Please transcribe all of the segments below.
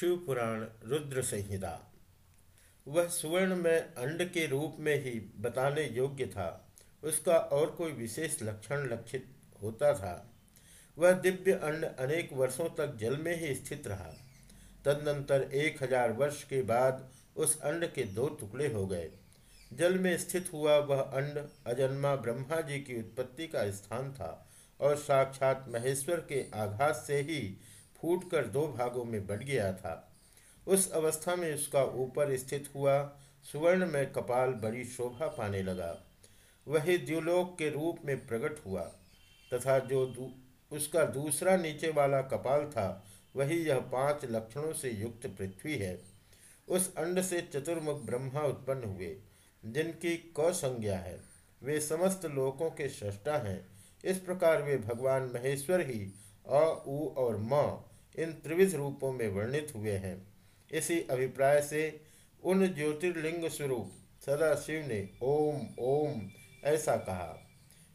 शिव पुराण रुद्र संहिता वह सुवर्ण में अंड के रूप में ही बताने योग्य था। उसका और कोई विशेष लक्षण लक्षित होता था। वह दिव्य अंड अनेक वर्षों तक जल में ही स्थित रहा। तदनंतर एक हज़ार वर्ष के बाद उस अंड के दो टुकड़े हो गए। जल में स्थित हुआ वह अंड अजन्मा ब्रह्मा जी की उत्पत्ति का स्थान था और साक्षात महेश्वर के आघात से ही फूटकर दो भागों में बढ़ गया था। उस अवस्था में उसका ऊपर स्थित हुआ सुवर्ण में कपाल बड़ी शोभा पाने लगा। वही द्युलोक के रूप में प्रकट हुआ तथा जो दू, उसका दूसरा नीचे वाला कपाल था वही यह पाँच लक्षणों से युक्त पृथ्वी है। उस अंड से चतुर्मुख ब्रह्मा उत्पन्न हुए जिनकी क संज्ञा है। वे समस्त लोकों के सृष्टा हैं। इस प्रकार वे भगवान महेश्वर ही अ उ और म इन त्रिविध रूपों में वर्णित हुए हैं। इसी अभिप्राय से उन ज्योतिर्लिंग स्वरूप सदा शिव ने ओम ओम ऐसा कहा।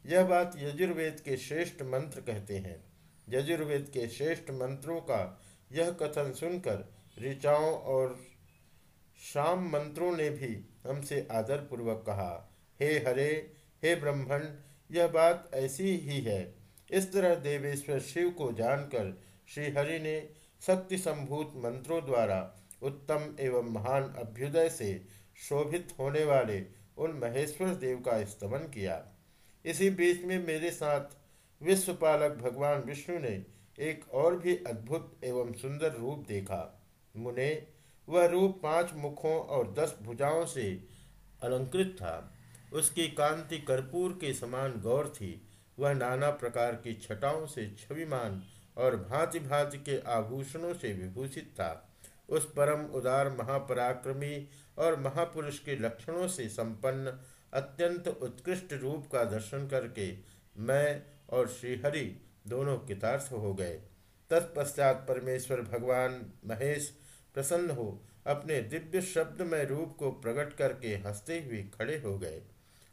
यह बात यजुर्वेद के श्रेष्ठ मंत्र कहते हैं। यजुर्वेद के श्रेष्ठ मंत्रों का यह कथन सुनकर ऋचाओं और शाम मंत्रों ने भी हमसे आदरपूर्वक कहा, हे हरे, हे ब्रह्मण, यह बात ऐसी ही है। इस तरह देवेश्वर शिव को जानकर श्रीहरि ने शक्ति संभूत मंत्रों द्वारा उत्तम एवं महान अभ्युदय से शोभित होने वाले उन महेश्वर देव का स्तमन किया। इसी बीच में मेरे साथ विश्वपालक भगवान विष्णु ने एक और भी अद्भुत एवं सुंदर रूप देखा। मुने, वह रूप पाँच मुखों और दस भुजाओं से अलंकृत था। उसकी कांति कर्पूर के समान गौर थी। वह नाना प्रकार की छटाओं से छविमान और भांति भांति के आभूषणों से विभूषित था। उस परम उदार महापराक्रमी और महापुरुष के लक्षणों से संपन्न, अत्यंत उत्कृष्ट रूप का दर्शन करके मैं और श्रीहरि दोनों कितार्थ हो गए। तत्पश्चात परमेश्वर भगवान महेश प्रसन्न हो, अपने दिव्य शब्द में रूप को प्रकट करके हँसते हुए खड़े हो गए।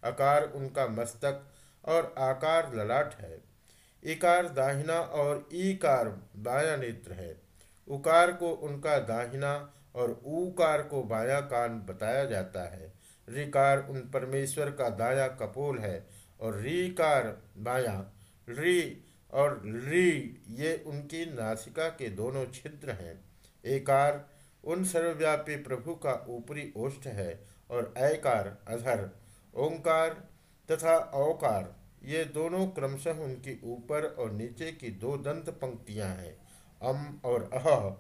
आकार उनका मस्तक और आकार ललाट है। इकार दाहिना और ईकार बाया नेत्र है। उकार को उनका दाहिना और ऊकार को बाया कान बताया जाता है। रिकार उन परमेश्वर का दाया कपोल है और रीकार बाया री और री, ये उनकी नासिका के दोनों छिद्र हैं। एकार उन सर्वव्यापी प्रभु का ऊपरी ओष्ठ है और ऐकार अधर, ओंकार तथा औकार। ये दोनों क्रमशः उनकी ऊपर और नीचे की दो दंत पंक्तियाँ हैं। अम और अह।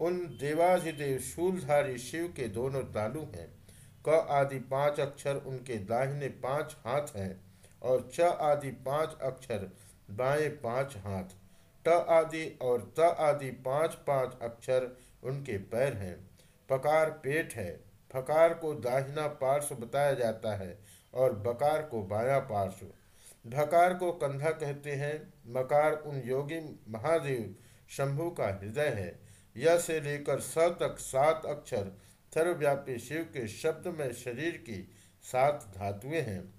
उन देवाधिदेव शूलधारी शिव के दोनों तालु हैं। क आदि पाँच अक्षर उनके दाहिने पाँच हाथ हैं और च आदि पाँच अक्षर बाएँ पाँच हाथ। ट आदि और त आदि पाँच पाँच अक्षर उनके पैर हैं। पकार पेट है। फकार को दाहिना पार्श्व बताया जाता है और बकार को बाया पार्श्व। ढकार को कंधा कहते हैं, मकार उन योगी महादेव, शंभु का हृदय है। यह से लेकर स तक सात अक्षर सर्वव्यापी शिव के शब्द में शरीर की सात धातुएँ हैं।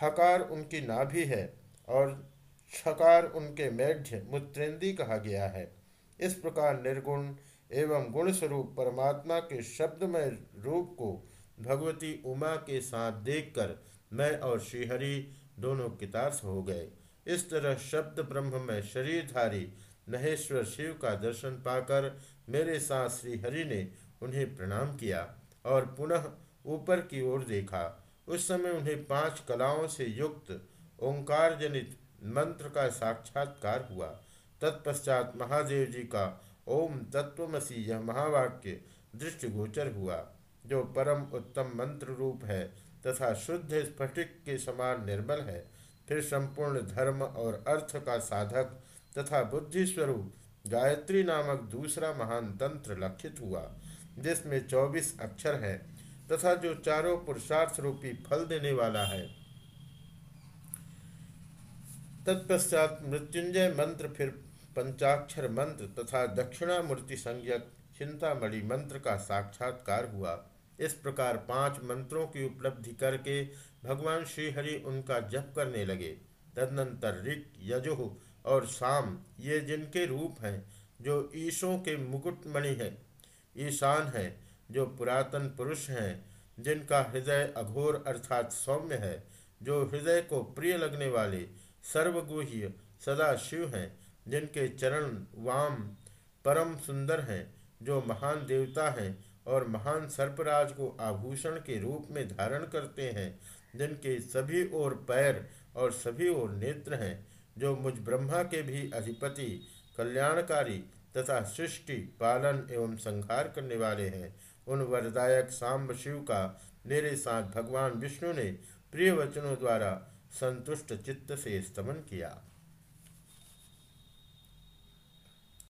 हकार उनकी नाभि है और छकार उनके मेढ्य मुत्रेंदी कहा गया है। इस प्रकार निर्गुण एवं गुण स्वरूप परमात्मा के शब्दमय रूप को भगवती उमा के साथ देखकर मैं और श्रीहरि दोनों कितार्थ हो गए। इस तरह शब्द ब्रह्म में शरीरधारी महेश्वर शिव का दर्शन पाकर मेरे साथ श्री हरि ने उन्हें प्रणाम किया और पुनः ऊपर की ओर देखा। उस समय उन्हें पाँच कलाओं से युक्त ओंकार जनित मंत्र का साक्षात्कार हुआ। तत्पश्चात महादेव जी का ओम तत्वमसी यह महावाक्य दृष्टिगोचर हुआ, जो परम उत्तम मंत्र रूप है। तथा शुद्ध स्फटिक के समान निर्मल है, फिर संपूर्ण धर्म और अर्थ का साधक तथा बुद्धि स्वरूप गायत्री नामक दूसरा महान तंत्र लक्षित हुआ, जिसमें चौबीस अक्षर है तथा जो चारों पुरुषार्थ रूपी फल देने वाला है। तत्पश्चात मृत्युंजय मंत्र, फिर पंचाक्षर मंत्र तथा दक्षिणामूर्ति संज्ञक चिंतामणि मंत्र का साक्षात्कार हुआ। इस प्रकार पाँच मंत्रों की उपलब्धि करके भगवान श्रीहरि उनका जप करने लगे। तदनंतर ऋक यजुह और शाम ये जिनके रूप हैं, जो ईशों के मुकुटमणि हैं, ईशान हैं, जो पुरातन पुरुष हैं, जिनका हृदय अघोर अर्थात सौम्य है, जो हृदय को प्रिय लगने वाले सर्वगुह्य सदा शिव हैं, जिनके चरण वाम परम सुंदर हैं, जो महान देवता हैं और महान सर्पराज को आभूषण के रूप में धारण करते हैं, जिनके सभी ओर पैर और सभी ओर नेत्र हैं, जो मुझ ब्रह्मा के भी अधिपति, कल्याणकारी तथा सृष्टि, पालन एवं संहार करने वाले हैं। उन वरदायक सांब शिव का मेरे साथ भगवान विष्णु ने प्रिय वचनों द्वारा संतुष्ट चित्त से स्तमन किया।